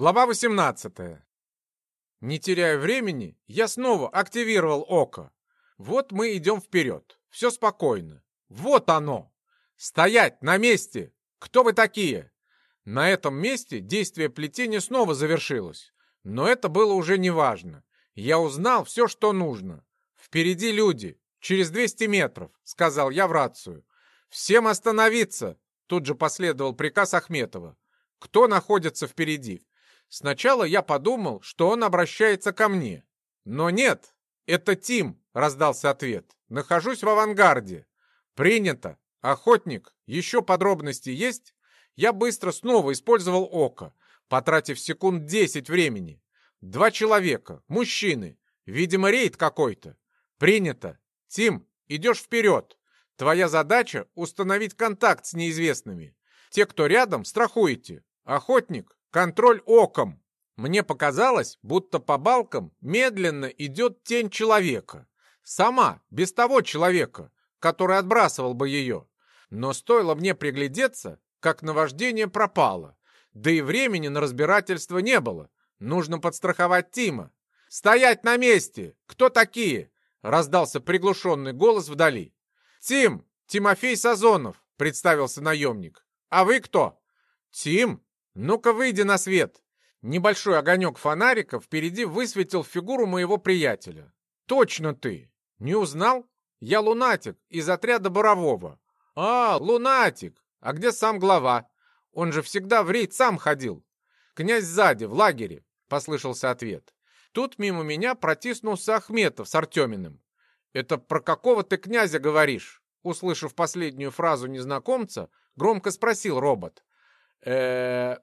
Глава 18. Не теряя времени, я снова активировал око. Вот мы идем вперед. Все спокойно. Вот оно. Стоять на месте. Кто вы такие? На этом месте действие плетения снова завершилось. Но это было уже неважно. Я узнал все, что нужно. Впереди люди. Через 200 метров, сказал я в рацию. Всем остановиться. Тут же последовал приказ Ахметова. Кто находится впереди? Сначала я подумал, что он обращается ко мне. Но нет, это Тим, раздался ответ. Нахожусь в авангарде. Принято. Охотник, еще подробности есть? Я быстро снова использовал око, потратив секунд десять времени. Два человека, мужчины. Видимо, рейд какой-то. Принято. Тим, идешь вперед. Твоя задача — установить контакт с неизвестными. Те, кто рядом, страхуете. Охотник, Контроль оком. Мне показалось, будто по балкам медленно идет тень человека. Сама, без того человека, который отбрасывал бы ее. Но стоило мне приглядеться, как наваждение пропало. Да и времени на разбирательство не было. Нужно подстраховать Тима. «Стоять на месте! Кто такие?» — раздался приглушенный голос вдали. «Тим! Тимофей Сазонов!» — представился наемник. «А вы кто?» «Тим!» «Ну-ка, выйди на свет!» Небольшой огонек фонарика впереди высветил фигуру моего приятеля. «Точно ты! Не узнал? Я лунатик из отряда Борового». «А, лунатик! А где сам глава? Он же всегда в рейд сам ходил». «Князь сзади, в лагере», — послышался ответ. Тут мимо меня протиснулся Ахметов с Артеминым. «Это про какого ты князя говоришь?» Услышав последнюю фразу незнакомца, громко спросил робот э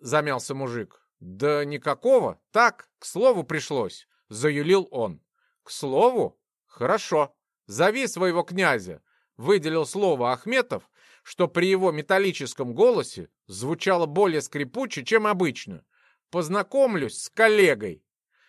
замялся мужик. «Да никакого. Так, к слову пришлось», — заюлил он. «К слову? Хорошо. Зови своего князя», — выделил слово Ахметов, что при его металлическом голосе звучало более скрипуче, чем обычно. «Познакомлюсь с коллегой».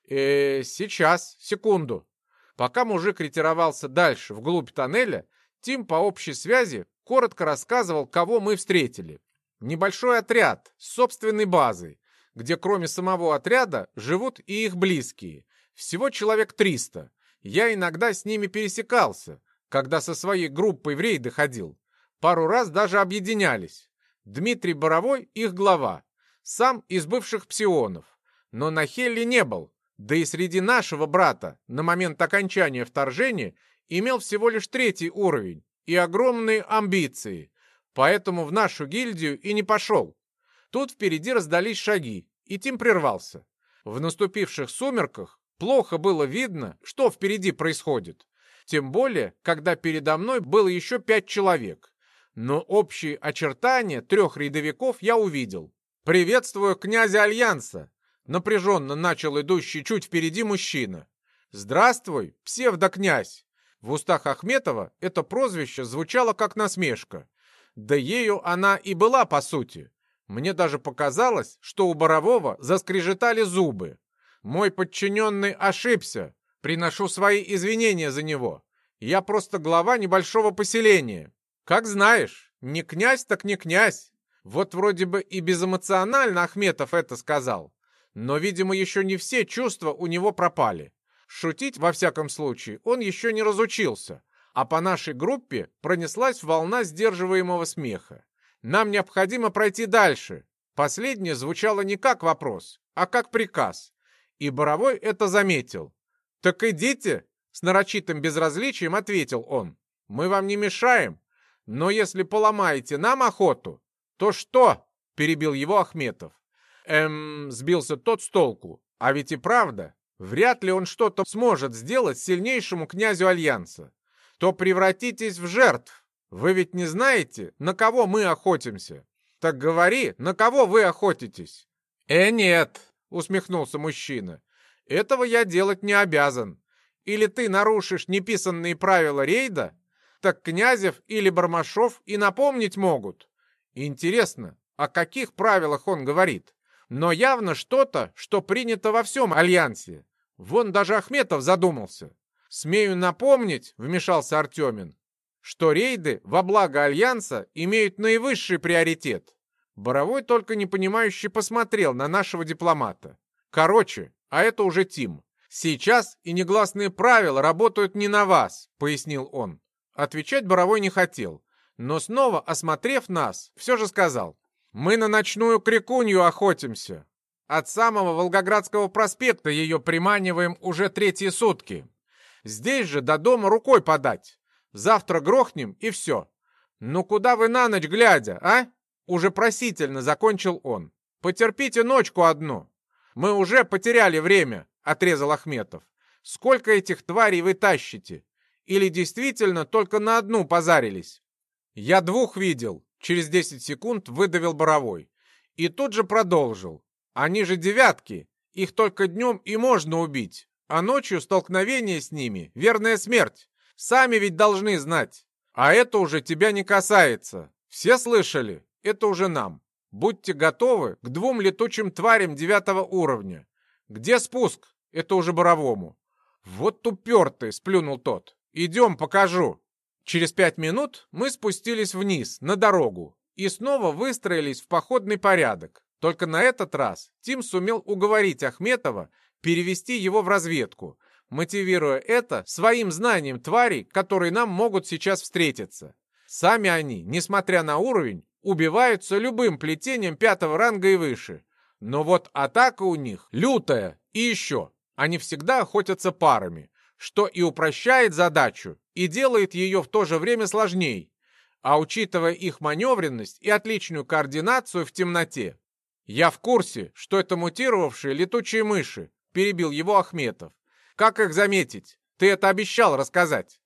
«Э, сейчас, секунду». Пока мужик ретировался дальше, вглубь тоннеля, Тим по общей связи коротко рассказывал, кого мы встретили. Небольшой отряд с собственной базой, где кроме самого отряда живут и их близкие. Всего человек 300. Я иногда с ними пересекался, когда со своей группой в рейды ходил. Пару раз даже объединялись. Дмитрий Боровой — их глава. Сам из бывших псионов. Но на Хелле не был. Да и среди нашего брата на момент окончания вторжения имел всего лишь третий уровень и огромные амбиции. Поэтому в нашу гильдию и не пошел. Тут впереди раздались шаги, и Тим прервался. В наступивших сумерках плохо было видно, что впереди происходит. Тем более, когда передо мной было еще пять человек. Но общие очертания трех рядовиков я увидел. «Приветствую князя Альянса!» Напряженно начал идущий чуть впереди мужчина. «Здравствуй, псевдокнязь!» В устах Ахметова это прозвище звучало как насмешка. Да ею она и была по сути. Мне даже показалось, что у Борового заскрежетали зубы. Мой подчиненный ошибся. Приношу свои извинения за него. Я просто глава небольшого поселения. Как знаешь, не князь так не князь. Вот вроде бы и безэмоционально Ахметов это сказал. Но, видимо, еще не все чувства у него пропали. Шутить, во всяком случае, он еще не разучился а по нашей группе пронеслась волна сдерживаемого смеха. Нам необходимо пройти дальше. Последнее звучало не как вопрос, а как приказ. И Боровой это заметил. «Так идите!» — с нарочитым безразличием ответил он. «Мы вам не мешаем, но если поломаете нам охоту, то что?» — перебил его Ахметов. Эм, сбился тот с толку. А ведь и правда, вряд ли он что-то сможет сделать сильнейшему князю Альянса то превратитесь в жертв. Вы ведь не знаете, на кого мы охотимся. Так говори, на кого вы охотитесь?» «Э, нет», — усмехнулся мужчина. «Этого я делать не обязан. Или ты нарушишь неписанные правила рейда, так Князев или Бармашов и напомнить могут. Интересно, о каких правилах он говорит? Но явно что-то, что принято во всем Альянсе. Вон даже Ахметов задумался. «Смею напомнить», — вмешался Артемин, «что рейды во благо Альянса имеют наивысший приоритет. Боровой только непонимающе посмотрел на нашего дипломата. Короче, а это уже Тим. Сейчас и негласные правила работают не на вас, пояснил он. Отвечать Боровой не хотел, но снова, осмотрев нас, все же сказал. Мы на ночную крикунью охотимся. От самого Волгоградского проспекта ее приманиваем уже третьи сутки. Здесь же до дома рукой подать. Завтра грохнем и все. Ну куда вы на ночь глядя, а? Уже просительно закончил он. Потерпите ночку одну. Мы уже потеряли время, отрезал Ахметов. Сколько этих тварей вы тащите? Или действительно только на одну позарились? Я двух видел, через десять секунд выдавил Боровой. И тут же продолжил. Они же девятки, их только днем и можно убить, а ночью столкновение с ними — верная смерть. Сами ведь должны знать. А это уже тебя не касается. Все слышали? Это уже нам. Будьте готовы к двум летучим тварям девятого уровня. Где спуск? Это уже Боровому. Вот тупертый, сплюнул тот. Идем, покажу. Через пять минут мы спустились вниз, на дорогу, и снова выстроились в походный порядок. Только на этот раз Тим сумел уговорить Ахметова перевести его в разведку, мотивируя это своим знанием тварей, которые нам могут сейчас встретиться. Сами они, несмотря на уровень, убиваются любым плетением пятого ранга и выше. Но вот атака у них лютая. И еще, они всегда охотятся парами, что и упрощает задачу, и делает ее в то же время сложней. А учитывая их маневренность и отличную координацию в темноте, я в курсе, что это мутировавшие летучие мыши, перебил его Ахметов. Как их заметить? Ты это обещал рассказать.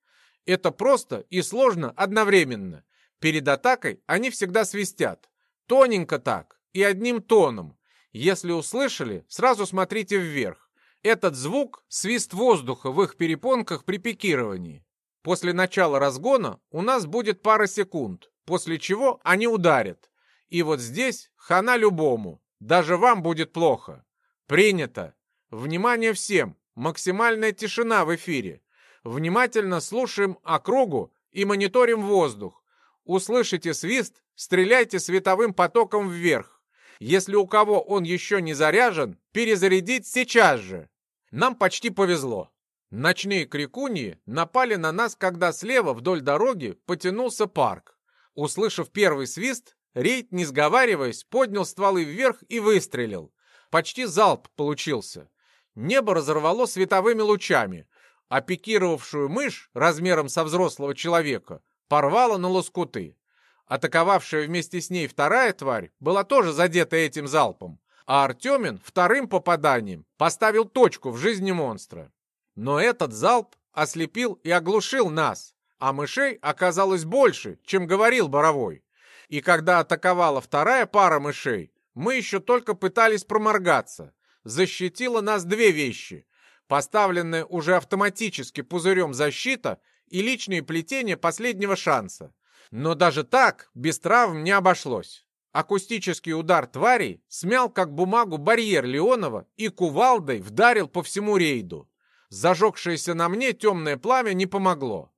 Это просто и сложно одновременно. Перед атакой они всегда свистят. Тоненько так и одним тоном. Если услышали, сразу смотрите вверх. Этот звук — свист воздуха в их перепонках при пикировании. После начала разгона у нас будет пара секунд, после чего они ударят. И вот здесь хана любому, даже вам будет плохо. Принято. Внимание всем, максимальная тишина в эфире. Внимательно слушаем округу и мониторим воздух. Услышите свист, стреляйте световым потоком вверх. Если у кого он еще не заряжен, перезарядить сейчас же. Нам почти повезло. Ночные крикуньи напали на нас, когда слева вдоль дороги потянулся парк. Услышав первый свист, рейд, не сговариваясь, поднял стволы вверх и выстрелил. Почти залп получился. Небо разорвало световыми лучами, а пикировавшую мышь размером со взрослого человека порвало на лоскуты. Атаковавшая вместе с ней вторая тварь была тоже задета этим залпом, а Артемин вторым попаданием поставил точку в жизни монстра. Но этот залп ослепил и оглушил нас, а мышей оказалось больше, чем говорил Боровой. И когда атаковала вторая пара мышей, мы еще только пытались проморгаться. Защитила нас две вещи. Поставленная уже автоматически пузырем защита и личные плетения последнего шанса. Но даже так без травм не обошлось. Акустический удар тварей смял как бумагу барьер Леонова и кувалдой вдарил по всему рейду. Зажегшееся на мне темное пламя не помогло.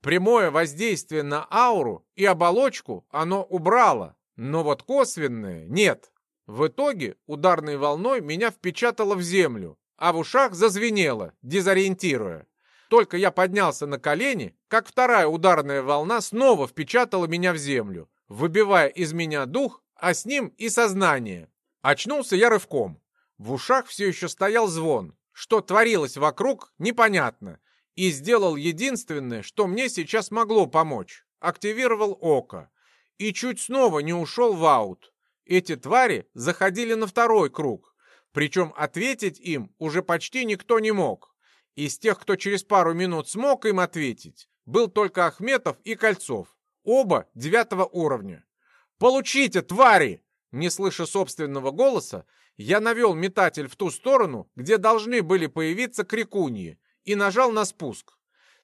Прямое воздействие на ауру и оболочку оно убрало, но вот косвенное нет. В итоге ударной волной меня впечатало в землю, а в ушах зазвенело, дезориентируя. Только я поднялся на колени, как вторая ударная волна снова впечатала меня в землю, выбивая из меня дух, а с ним и сознание. Очнулся я рывком. В ушах все еще стоял звон. Что творилось вокруг, непонятно. И сделал единственное, что мне сейчас могло помочь. Активировал око. И чуть снова не ушел в аут. Эти твари заходили на второй круг. Причем ответить им уже почти никто не мог. Из тех, кто через пару минут смог им ответить, был только Ахметов и Кольцов. Оба девятого уровня. «Получите, твари!» Не слыша собственного голоса, я навел метатель в ту сторону, где должны были появиться крикуньи, и нажал на спуск.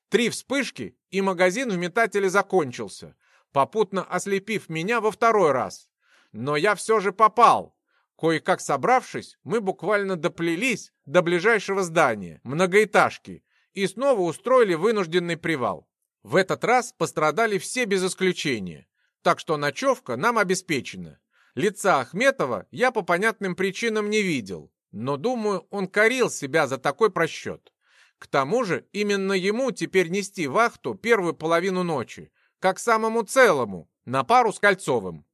Три вспышки, и магазин в метателе закончился, попутно ослепив меня во второй раз. Но я все же попал. Кое-как собравшись, мы буквально доплелись до ближайшего здания, многоэтажки, и снова устроили вынужденный привал. В этот раз пострадали все без исключения, так что ночевка нам обеспечена. Лица Ахметова я по понятным причинам не видел, но, думаю, он корил себя за такой просчет. К тому же именно ему теперь нести вахту первую половину ночи, как самому целому, на пару с Кольцовым.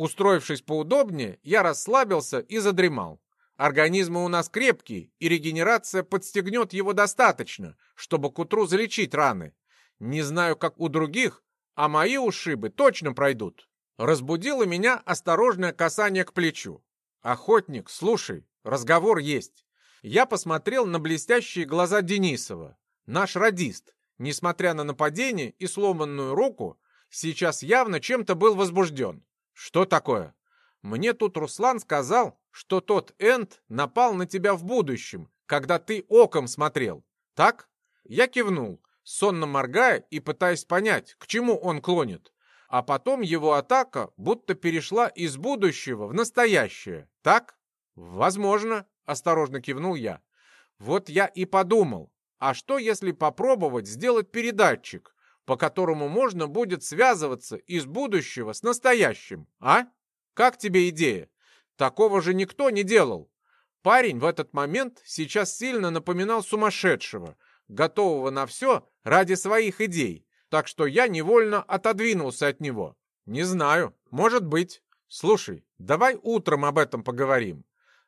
Устроившись поудобнее, я расслабился и задремал. Организмы у нас крепкие, и регенерация подстегнет его достаточно, чтобы к утру залечить раны. Не знаю, как у других, а мои ушибы точно пройдут. Разбудило меня осторожное касание к плечу. «Охотник, слушай, разговор есть». Я посмотрел на блестящие глаза Денисова. Наш радист, несмотря на нападение и сломанную руку, сейчас явно чем-то был возбужден. «Что такое?» «Мне тут Руслан сказал, что тот Энд напал на тебя в будущем, когда ты оком смотрел. Так?» Я кивнул, сонно моргая и пытаясь понять, к чему он клонит. А потом его атака будто перешла из будущего в настоящее. Так? Возможно, осторожно кивнул я. Вот я и подумал, а что если попробовать сделать передатчик, по которому можно будет связываться из будущего с настоящим, а? Как тебе идея? Такого же никто не делал. Парень в этот момент сейчас сильно напоминал сумасшедшего, готового на все ради своих идей, так что я невольно отодвинулся от него. Не знаю, может быть. Слушай, давай утром об этом поговорим.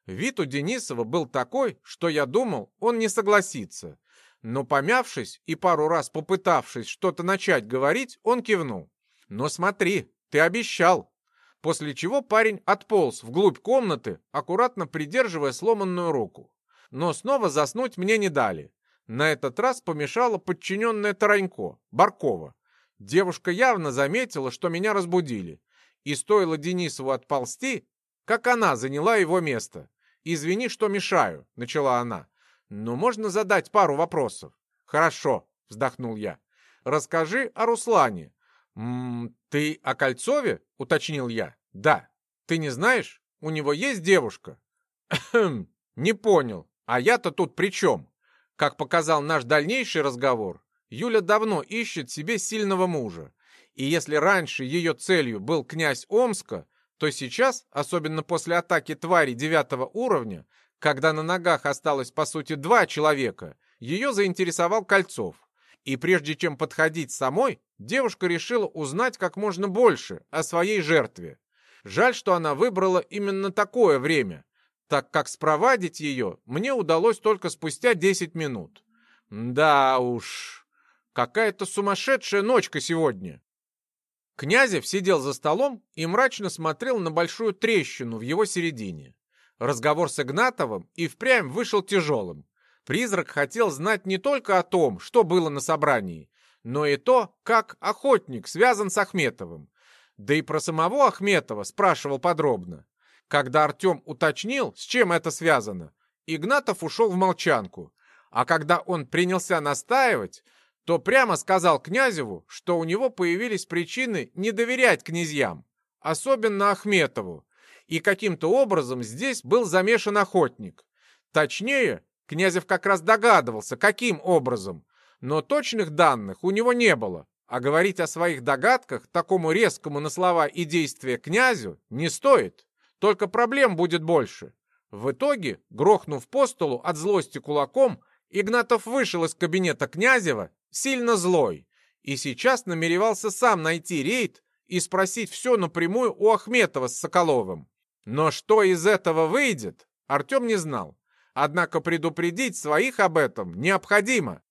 Вид у Денисова был такой, что я думал, он не согласится. Но помявшись и пару раз попытавшись что-то начать говорить, он кивнул. «Но смотри, ты обещал!» После чего парень отполз вглубь комнаты, аккуратно придерживая сломанную руку. Но снова заснуть мне не дали. На этот раз помешала подчиненная Таранько, Баркова. Девушка явно заметила, что меня разбудили. И стоило Денисову отползти, как она заняла его место. «Извини, что мешаю», — начала она. «Но можно задать пару вопросов?» «Хорошо», — вздохнул я. «Расскажи о Руслане». «М -м, «Ты о Кольцове?» — уточнил я. «Да». «Ты не знаешь? У него есть девушка?» «Хм, не понял. А я-то тут при чем?» Как показал наш дальнейший разговор, Юля давно ищет себе сильного мужа. И если раньше ее целью был князь Омска, то сейчас, особенно после атаки твари девятого уровня, когда на ногах осталось по сути два человека, ее заинтересовал Кольцов. И прежде чем подходить самой, девушка решила узнать как можно больше о своей жертве. Жаль, что она выбрала именно такое время, так как спровадить ее мне удалось только спустя 10 минут. Да уж, какая-то сумасшедшая ночка сегодня. Князев сидел за столом и мрачно смотрел на большую трещину в его середине. Разговор с Игнатовым и впрямь вышел тяжелым. Призрак хотел знать не только о том, что было на собрании, но и то, как охотник связан с Ахметовым. Да и про самого Ахметова спрашивал подробно. Когда Артем уточнил, с чем это связано, Игнатов ушел в молчанку. А когда он принялся настаивать, то прямо сказал Князеву, что у него появились причины не доверять князьям, особенно Ахметову, и каким-то образом здесь был замешан охотник. Точнее, Князев как раз догадывался, каким образом, но точных данных у него не было, а говорить о своих догадках такому резкому на слова и действия князю не стоит, только проблем будет больше. В итоге, грохнув по столу от злости кулаком, Игнатов вышел из кабинета Князева сильно злой, и сейчас намеревался сам найти рейд и спросить все напрямую у Ахметова с Соколовым. Но что из этого выйдет, Артем не знал. Однако предупредить своих об этом необходимо.